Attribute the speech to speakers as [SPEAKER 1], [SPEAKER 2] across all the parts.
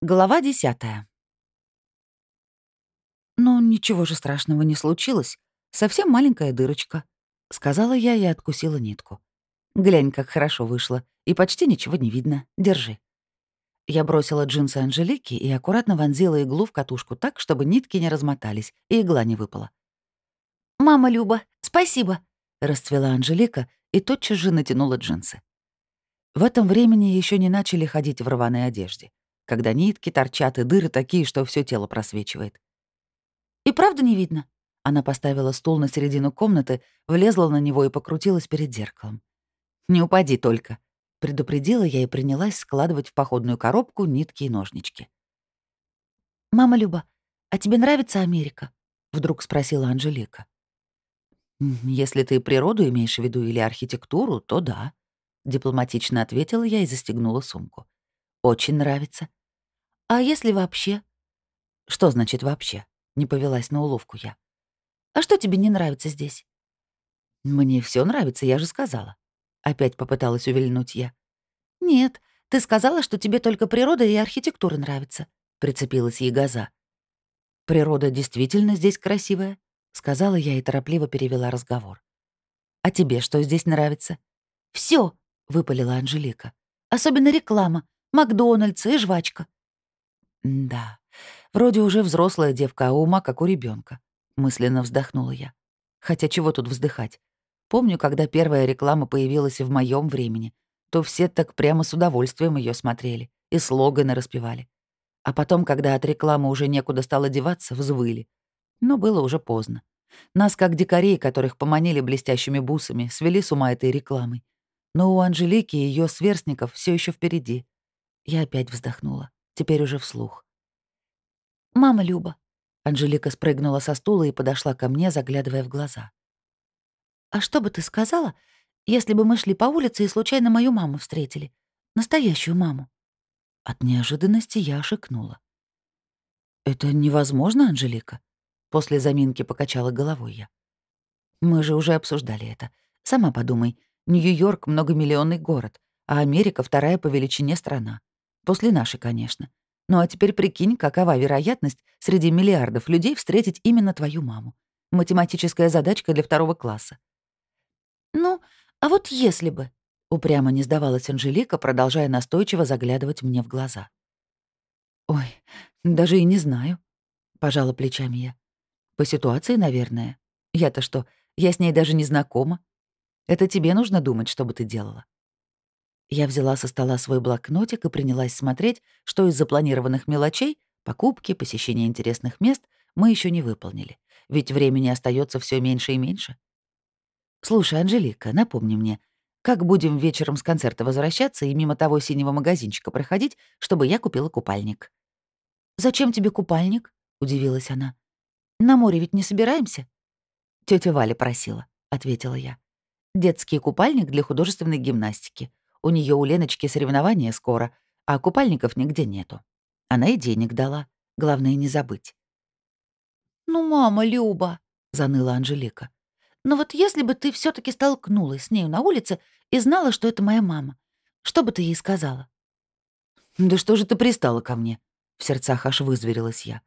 [SPEAKER 1] Глава десятая. «Ну, ничего же страшного не случилось. Совсем маленькая дырочка», — сказала я и откусила нитку. «Глянь, как хорошо вышло. И почти ничего не видно. Держи». Я бросила джинсы Анжелики и аккуратно вонзила иглу в катушку так, чтобы нитки не размотались и игла не выпала. «Мама Люба, спасибо!» — расцвела Анжелика и тотчас же натянула джинсы. В этом времени еще не начали ходить в рваной одежде когда нитки торчат и дыры такие, что все тело просвечивает. «И правда не видно?» Она поставила стул на середину комнаты, влезла на него и покрутилась перед зеркалом. «Не упади только», — предупредила я и принялась складывать в походную коробку нитки и ножнички. «Мама Люба, а тебе нравится Америка?» — вдруг спросила Анжелика. «Если ты природу имеешь в виду или архитектуру, то да», — дипломатично ответила я и застегнула сумку. «Очень нравится. «А если вообще?» «Что значит «вообще»?» — не повелась на уловку я. «А что тебе не нравится здесь?» «Мне все нравится, я же сказала». Опять попыталась увильнуть я. «Нет, ты сказала, что тебе только природа и архитектура нравятся», — прицепилась ей газа. «Природа действительно здесь красивая», — сказала я и торопливо перевела разговор. «А тебе что здесь нравится?» Все, выпалила Анжелика. «Особенно реклама, Макдональдс и жвачка. Да, вроде уже взрослая девка, а ума как у ребенка. мысленно вздохнула я. Хотя чего тут вздыхать? Помню, когда первая реклама появилась в моем времени, то все так прямо с удовольствием ее смотрели и слоганы распевали. А потом, когда от рекламы уже некуда стало деваться, взвыли. Но было уже поздно. Нас, как дикарей, которых поманили блестящими бусами, свели с ума этой рекламой. Но у Анжелики и ее сверстников все еще впереди. Я опять вздохнула теперь уже вслух. «Мама Люба». Анжелика спрыгнула со стула и подошла ко мне, заглядывая в глаза. «А что бы ты сказала, если бы мы шли по улице и случайно мою маму встретили? Настоящую маму?» От неожиданности я ошикнула. «Это невозможно, Анжелика?» После заминки покачала головой я. «Мы же уже обсуждали это. Сама подумай, Нью-Йорк — многомиллионный город, а Америка — вторая по величине страна. После нашей, конечно. Ну а теперь прикинь, какова вероятность среди миллиардов людей встретить именно твою маму. Математическая задачка для второго класса. «Ну, а вот если бы...» — упрямо не сдавалась Анжелика, продолжая настойчиво заглядывать мне в глаза. «Ой, даже и не знаю», — пожала плечами я. «По ситуации, наверное. Я-то что, я с ней даже не знакома. Это тебе нужно думать, что бы ты делала. Я взяла со стола свой блокнотик и принялась смотреть, что из запланированных мелочей, покупки, посещения интересных мест, мы еще не выполнили. Ведь времени остается все меньше и меньше. «Слушай, Анжелика, напомни мне, как будем вечером с концерта возвращаться и мимо того синего магазинчика проходить, чтобы я купила купальник?» «Зачем тебе купальник?» — удивилась она. «На море ведь не собираемся?» Тетя Валя просила», — ответила я. «Детский купальник для художественной гимнастики. У нее у Леночки соревнования скоро, а купальников нигде нету. Она и денег дала. Главное, не забыть. «Ну, мама, Люба», — заныла Анжелика. «Но вот если бы ты все таки столкнулась с нею на улице и знала, что это моя мама, что бы ты ей сказала?» «Да что же ты пристала ко мне?» — в сердцах аж вызверилась я.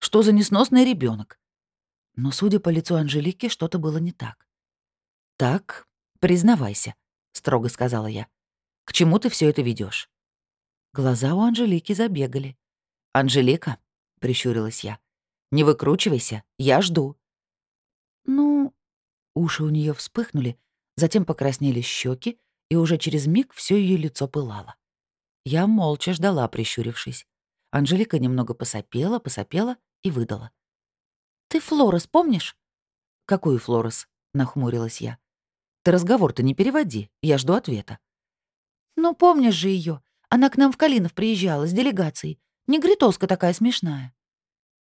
[SPEAKER 1] «Что за несносный ребенок? Но, судя по лицу Анжелики, что-то было не так. «Так, признавайся», — строго сказала я. К чему ты все это ведешь? Глаза у Анжелики забегали. «Анжелика», — прищурилась я, — «не выкручивайся, я жду». «Ну...» Уши у нее вспыхнули, затем покраснели щеки, и уже через миг все ее лицо пылало. Я молча ждала, прищурившись. Анжелика немного посопела, посопела и выдала. «Ты Флорес помнишь?» «Какую Флорес?» — нахмурилась я. «Ты разговор-то не переводи, я жду ответа». «Ну, помнишь же ее? Она к нам в Калинов приезжала с делегацией. Негритоска такая смешная».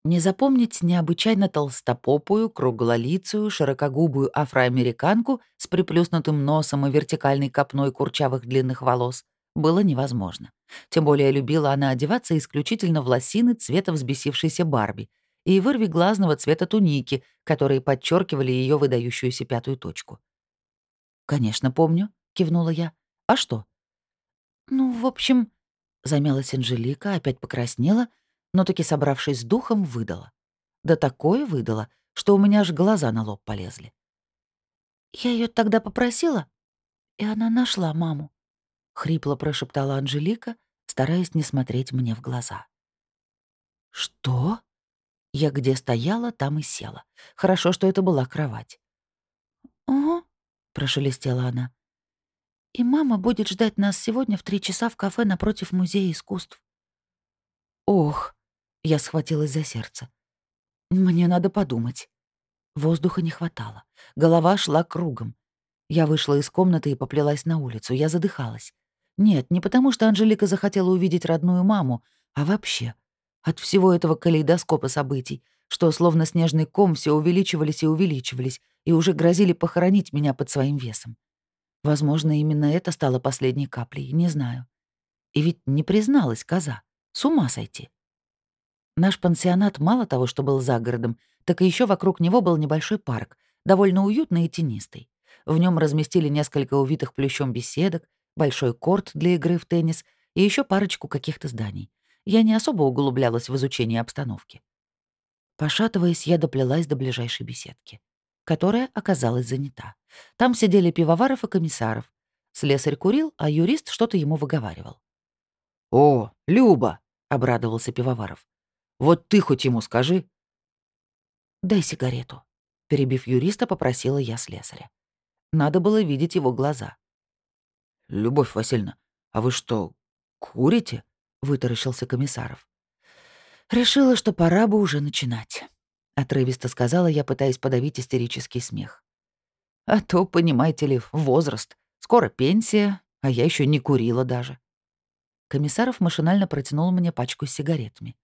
[SPEAKER 1] Не запомнить необычайно толстопопую, круглолицую, широкогубую афроамериканку с приплюснутым носом и вертикальной копной курчавых длинных волос было невозможно. Тем более любила она одеваться исключительно в лосины цвета взбесившейся Барби и вырви глазного цвета туники, которые подчеркивали ее выдающуюся пятую точку. «Конечно, помню», — кивнула я. «А что?» «Ну, в общем...» Замялась Анжелика, опять покраснела, но таки, собравшись с духом, выдала. Да такое выдала, что у меня аж глаза на лоб полезли. «Я ее тогда попросила, и она нашла маму», — хрипло прошептала Анжелика, стараясь не смотреть мне в глаза. «Что?» Я где стояла, там и села. Хорошо, что это была кровать. «Ага», — прошелестела она. «И мама будет ждать нас сегодня в три часа в кафе напротив Музея искусств». «Ох», — я схватилась за сердце. «Мне надо подумать». Воздуха не хватало. Голова шла кругом. Я вышла из комнаты и поплелась на улицу. Я задыхалась. Нет, не потому что Анжелика захотела увидеть родную маму, а вообще. От всего этого калейдоскопа событий, что словно снежный ком все увеличивались и увеличивались, и уже грозили похоронить меня под своим весом. Возможно, именно это стало последней каплей, не знаю. И ведь не призналась коза. С ума сойти. Наш пансионат мало того, что был за городом, так и еще вокруг него был небольшой парк, довольно уютный и тенистый. В нем разместили несколько увитых плющом беседок, большой корт для игры в теннис и еще парочку каких-то зданий. Я не особо углублялась в изучение обстановки. Пошатываясь, я доплелась до ближайшей беседки, которая оказалась занята. Там сидели пивоваров и комиссаров. Слесарь курил, а юрист что-то ему выговаривал.
[SPEAKER 2] «О, Люба!» — обрадовался пивоваров. «Вот ты хоть ему скажи».
[SPEAKER 1] «Дай сигарету», — перебив юриста, попросила я слесаря. Надо было видеть его глаза.
[SPEAKER 2] «Любовь Васильевна, а вы что, курите?» — вытаращился комиссаров.
[SPEAKER 1] «Решила, что пора бы уже начинать», — отрывисто сказала я, пытаясь подавить истерический смех. «А то, понимаете ли, возраст. Скоро пенсия, а я еще не курила даже». Комиссаров машинально протянул мне пачку с сигаретами.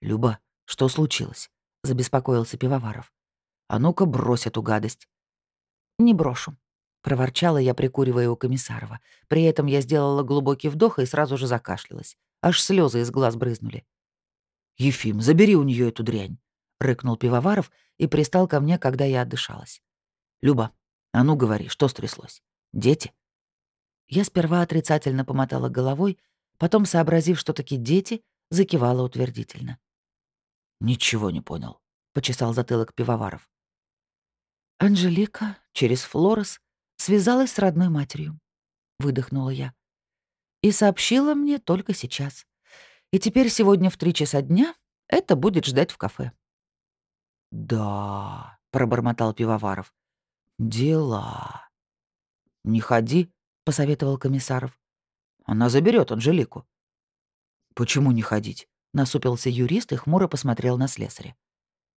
[SPEAKER 2] «Люба, что случилось?» — забеспокоился Пивоваров. «А ну-ка брось эту гадость».
[SPEAKER 1] «Не брошу», — проворчала я, прикуривая у Комиссарова. При этом я сделала глубокий вдох и сразу же закашлялась. Аж слезы из глаз брызнули.
[SPEAKER 2] «Ефим, забери у нее эту дрянь», — рыкнул Пивоваров и пристал ко мне, когда я отдышалась. «Люба, а ну говори, что стряслось? Дети?»
[SPEAKER 1] Я сперва отрицательно помотала головой, потом, сообразив, что таки дети, закивала утвердительно.
[SPEAKER 2] «Ничего не понял», — почесал затылок Пивоваров.
[SPEAKER 1] «Анжелика через Флорес связалась с родной матерью», — выдохнула я. «И сообщила мне только сейчас. И теперь сегодня в три часа дня это будет ждать в кафе».
[SPEAKER 2] «Да», — пробормотал Пивоваров. «Дела». «Не ходи», — посоветовал Комиссаров. «Она заберет Анжелику». «Почему не ходить?» — насупился юрист и хмуро посмотрел на слесаря.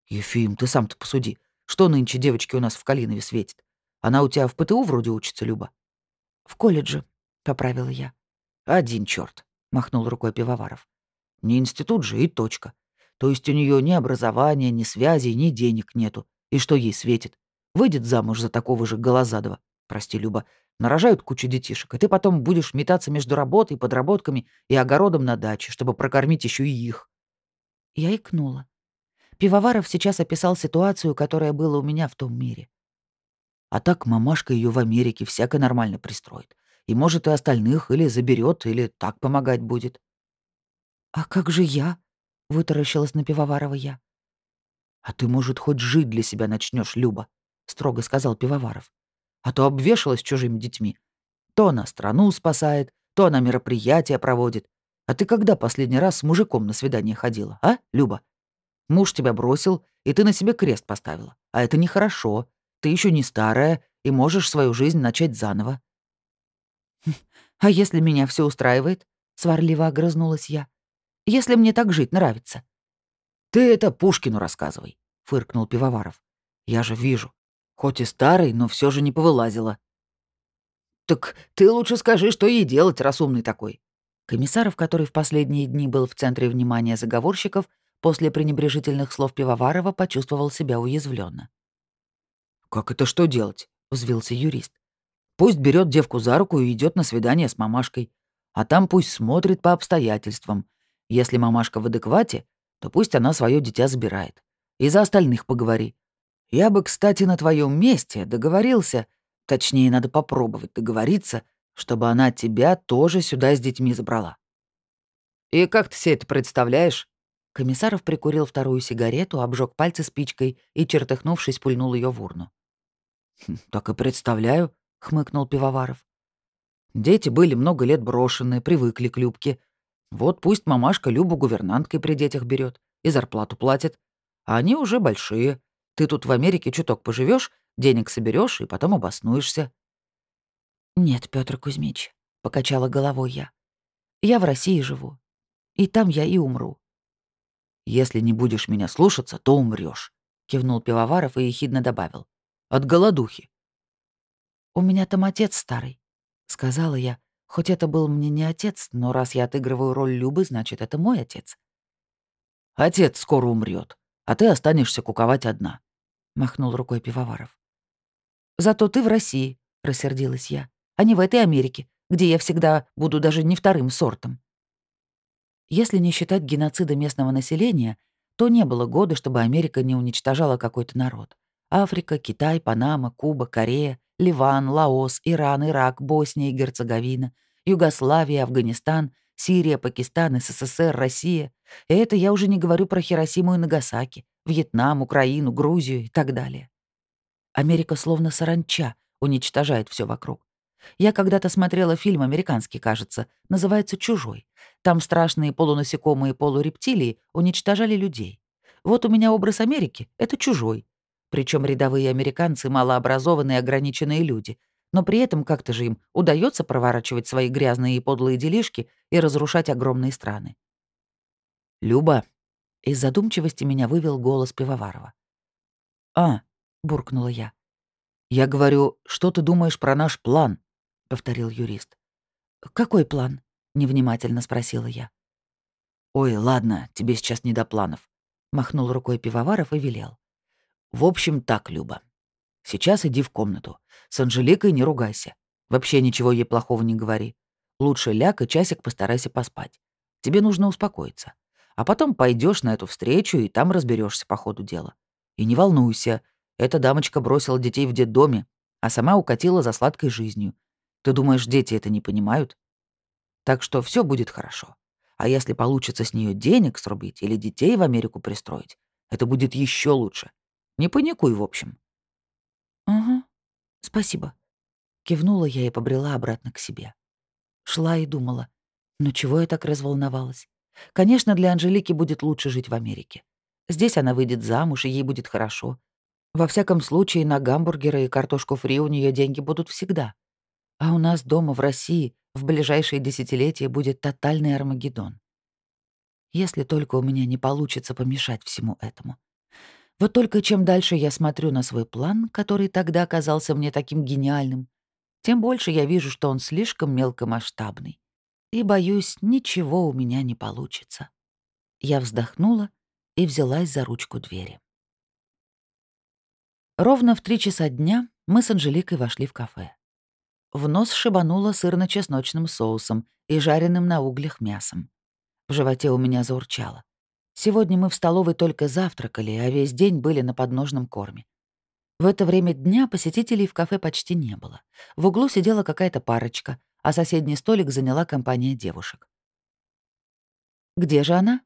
[SPEAKER 2] «Ефим, ты сам-то посуди. Что нынче девочки у нас в Калинове светит? Она у тебя в ПТУ вроде учится, Люба?»
[SPEAKER 1] «В колледже», — поправила я.
[SPEAKER 2] «Один черт, махнул рукой Пивоваров. «Не институт же и точка. То есть у нее ни образования, ни связей, ни денег нету. И что ей светит? Выйдет замуж за такого же Голозадова. Прости, Люба. Нарожают кучу детишек, и ты потом будешь метаться между работой, подработками и огородом на даче, чтобы прокормить еще и их».
[SPEAKER 1] Я икнула. Пивоваров сейчас описал ситуацию, которая была у меня в том мире.
[SPEAKER 2] А так мамашка ее в Америке всяко нормально пристроит. И может и остальных или заберет, или так помогать будет.
[SPEAKER 1] «А как же я?» — вытаращилась на Пивоварова я.
[SPEAKER 2] «А ты, может, хоть жить для себя начнешь, Люба», — строго сказал Пивоваров. «А то обвешалась чужими детьми. То она страну спасает, то она мероприятия проводит. А ты когда последний раз с мужиком на свидание ходила, а, Люба?» Муж тебя бросил, и ты на себе крест поставила. А это нехорошо. Ты еще не старая и можешь свою жизнь начать заново.
[SPEAKER 1] «А если меня все устраивает?» — сварливо огрызнулась я. «Если мне так жить нравится».
[SPEAKER 2] «Ты это Пушкину рассказывай», — фыркнул Пивоваров. «Я же вижу. Хоть и старый, но все же не повылазила». «Так ты лучше скажи, что ей делать, раз умный такой».
[SPEAKER 1] Комиссаров, который в последние дни был в центре внимания заговорщиков, После пренебрежительных слов Пивоварова почувствовал себя уязвленно.
[SPEAKER 2] «Как это что делать?» — взвился юрист. «Пусть берет девку за руку и идет на свидание с мамашкой. А там пусть смотрит по обстоятельствам. Если мамашка в адеквате, то пусть она свое дитя забирает. И за остальных поговори. Я бы, кстати, на твоем месте договорился, точнее, надо попробовать договориться, чтобы она тебя тоже сюда с детьми забрала. «И как ты себе это представляешь?» Комиссаров прикурил вторую сигарету, обжег пальцы спичкой и, чертыхнувшись, пульнул ее в урну. «Хм, «Так и представляю», — хмыкнул Пивоваров. «Дети были много лет брошенные, привыкли к Любке. Вот пусть мамашка Любу гувернанткой при детях берет и зарплату платит. А они уже большие. Ты тут в Америке чуток поживешь, денег соберешь и потом обоснуешься».
[SPEAKER 1] «Нет, Петр Кузьмич», — покачала головой я. «Я в России живу. И там я и умру».
[SPEAKER 2] «Если не будешь меня слушаться, то умрешь, кивнул Пивоваров и ехидно добавил. «От голодухи».
[SPEAKER 1] «У меня там отец старый», — сказала я, хоть это был мне не отец, но раз я отыгрываю роль Любы, значит, это мой отец.
[SPEAKER 2] «Отец скоро умрет, а ты останешься куковать одна», — махнул рукой Пивоваров.
[SPEAKER 1] «Зато ты в России», — рассердилась я, «а не в этой Америке, где я всегда буду даже не вторым сортом». Если не считать геноцида местного населения, то не было года, чтобы Америка не уничтожала какой-то народ. Африка, Китай, Панама, Куба, Корея, Ливан, Лаос, Иран, Ирак, Босния и Герцеговина, Югославия, Афганистан, Сирия, Пакистан, СССР, Россия. И это я уже не говорю про Хиросиму и Нагасаки, Вьетнам, Украину, Грузию и так далее. Америка словно саранча уничтожает все вокруг. Я когда-то смотрела фильм американский, кажется, называется «Чужой». Там страшные полунасекомые полурептилии уничтожали людей. Вот у меня образ Америки — это «Чужой». Причем рядовые американцы — малообразованные ограниченные люди. Но при этом как-то же им удается проворачивать свои грязные и подлые делишки и разрушать огромные страны. «Люба», — из задумчивости меня вывел голос Пивоварова. «А», — буркнула я. «Я говорю, что ты думаешь про наш план?» повторил юрист. «Какой план?» — невнимательно спросила я. «Ой, ладно, тебе сейчас не до планов», — махнул рукой пивоваров и велел. «В общем, так, Люба. Сейчас иди в комнату. С Анжеликой не ругайся. Вообще ничего ей плохого не говори. Лучше ляг и часик постарайся поспать. Тебе нужно успокоиться. А потом пойдешь на эту встречу и там разберешься по ходу дела. И не волнуйся, эта дамочка бросила детей в детдоме, а сама укатила за сладкой жизнью. Ты думаешь, дети это не понимают? Так что все будет хорошо. А если получится с нее денег срубить или детей в Америку пристроить, это будет еще лучше. Не паникуй, в общем. Спасибо. Кивнула я и побрела обратно к себе. Шла и думала, ну чего я так разволновалась? Конечно, для Анжелики будет лучше жить в Америке. Здесь она выйдет замуж, и ей будет хорошо. Во всяком случае, на гамбургеры и картошку фри у нее деньги будут всегда. А у нас дома в России в ближайшие десятилетия будет тотальный Армагеддон. Если только у меня не получится помешать всему этому. Вот только чем дальше я смотрю на свой план, который тогда казался мне таким гениальным, тем больше я вижу, что он слишком мелкомасштабный. И, боюсь, ничего у меня не получится. Я вздохнула и взялась за ручку двери. Ровно в три часа дня мы с Анжеликой вошли в кафе. В нос шибануло сырно-чесночным соусом и жареным на углях мясом. В животе у меня заурчало. Сегодня мы в столовой только завтракали, а весь день были на подножном корме. В это время дня посетителей в кафе почти не было. В углу сидела какая-то парочка, а соседний столик заняла компания девушек. «Где же она?»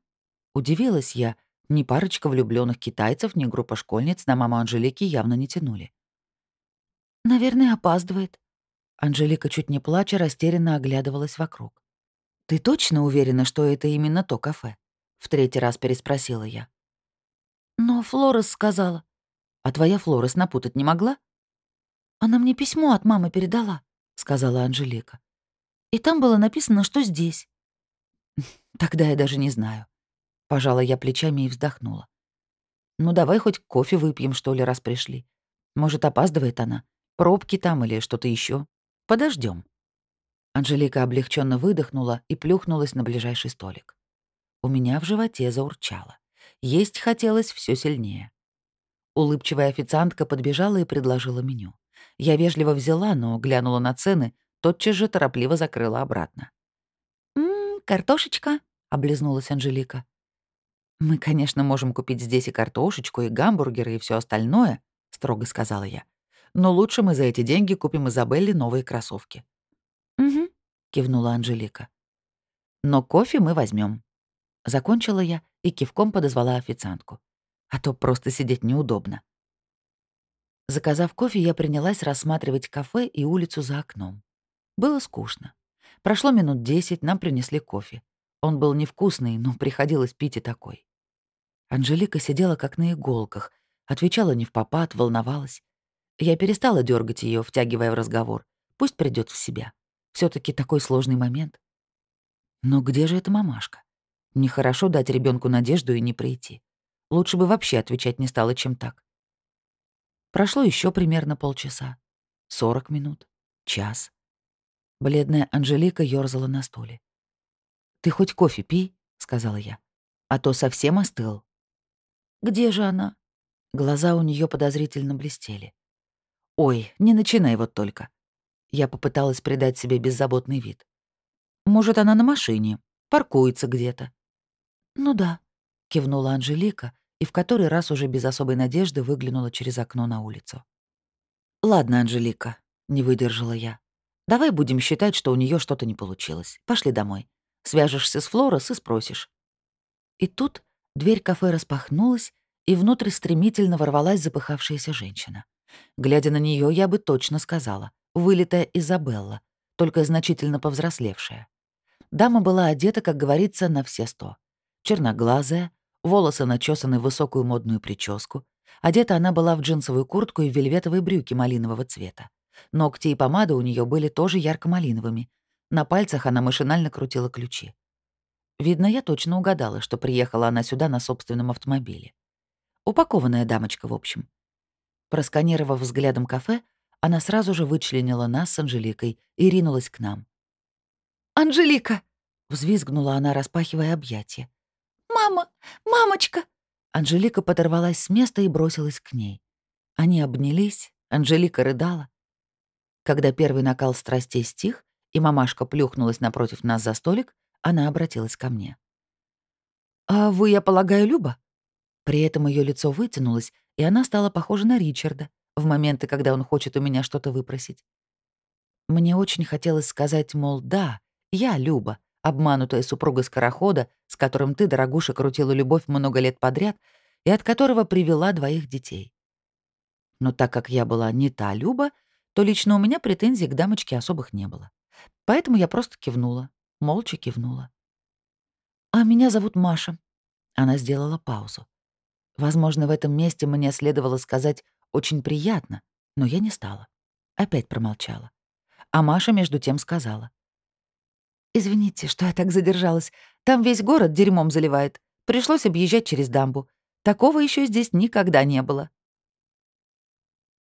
[SPEAKER 1] Удивилась я. Ни парочка влюбленных китайцев, ни группа школьниц на маму Анжелики явно не тянули. «Наверное, опаздывает», Анжелика, чуть не плача, растерянно оглядывалась вокруг. «Ты точно уверена, что это именно то кафе?» — в третий раз переспросила я. «Но Флорес сказала». «А твоя Флорес напутать не могла?» «Она мне письмо от мамы передала», — сказала Анжелика. «И там было написано, что здесь». «Тогда я даже не знаю». Пожала я плечами и вздохнула. «Ну давай хоть кофе выпьем, что ли, раз пришли. Может, опаздывает она? Пробки там или что-то еще. Подождем. Анжелика облегченно выдохнула и плюхнулась на ближайший столик. У меня в животе заурчало. Есть хотелось все сильнее. Улыбчивая официантка подбежала и предложила меню. Я вежливо взяла, но глянула на цены, тотчас же торопливо закрыла обратно. «М-м, картошечка», — облизнулась Анжелика. «Мы, конечно, можем купить здесь и картошечку, и гамбургеры, и все остальное», — строго сказала я но лучше мы за эти деньги купим Изабелле новые кроссовки». «Угу», — кивнула Анжелика. Но кофе мы возьмем. Закончила я и кивком подозвала официантку. А то просто сидеть неудобно. Заказав кофе, я принялась рассматривать кафе и улицу за окном. Было скучно. Прошло минут десять, нам принесли кофе. Он был невкусный, но приходилось пить и такой. Анжелика сидела как на иголках, отвечала не в попад, волновалась. Я перестала дергать ее, втягивая в разговор. Пусть придет в себя. все таки такой сложный момент. Но где же эта мамашка? Нехорошо дать ребенку надежду и не прийти. Лучше бы вообще отвечать не стало, чем так. Прошло еще примерно полчаса. Сорок минут. Час. Бледная Анжелика ёрзала на стуле. «Ты хоть кофе пей?» — сказала я. «А то совсем остыл». «Где же она?» Глаза у нее подозрительно блестели. «Ой, не начинай вот только». Я попыталась придать себе беззаботный вид. «Может, она на машине, паркуется где-то». «Ну да», — кивнула Анжелика и в который раз уже без особой надежды выглянула через окно на улицу. «Ладно, Анжелика», — не выдержала я. «Давай будем считать, что у нее что-то не получилось. Пошли домой. Свяжешься с Флорес и спросишь». И тут дверь кафе распахнулась, и внутрь стремительно ворвалась запыхавшаяся женщина. Глядя на нее, я бы точно сказала. Вылитая Изабелла, только значительно повзрослевшая. Дама была одета, как говорится, на все сто. Черноглазая, волосы начесаны в высокую модную прическу. Одета она была в джинсовую куртку и вельветовые брюки малинового цвета. Ногти и помада у нее были тоже ярко-малиновыми. На пальцах она машинально крутила ключи. Видно, я точно угадала, что приехала она сюда на собственном автомобиле. Упакованная дамочка, в общем. Просканировав взглядом кафе, она сразу же вычленила нас с Анжеликой и ринулась к нам. «Анжелика!» — взвизгнула она, распахивая объятия. «Мама! Мамочка!» Анжелика подорвалась с места и бросилась к ней. Они обнялись, Анжелика рыдала. Когда первый накал страстей стих, и мамашка плюхнулась напротив нас за столик, она обратилась ко мне. «А вы, я полагаю, Люба?» При этом ее лицо вытянулось, и она стала похожа на Ричарда в моменты, когда он хочет у меня что-то выпросить. Мне очень хотелось сказать, мол, да, я Люба, обманутая супруга скорохода, с которым ты, дорогуша, крутила любовь много лет подряд и от которого привела двоих детей. Но так как я была не та Люба, то лично у меня претензий к дамочке особых не было. Поэтому я просто кивнула, молча кивнула. «А меня зовут Маша». Она сделала паузу. Возможно, в этом месте мне следовало сказать «очень приятно», но я не стала. Опять промолчала. А Маша между тем сказала. «Извините, что я так задержалась. Там весь город дерьмом заливает. Пришлось объезжать через дамбу. Такого еще здесь никогда не было».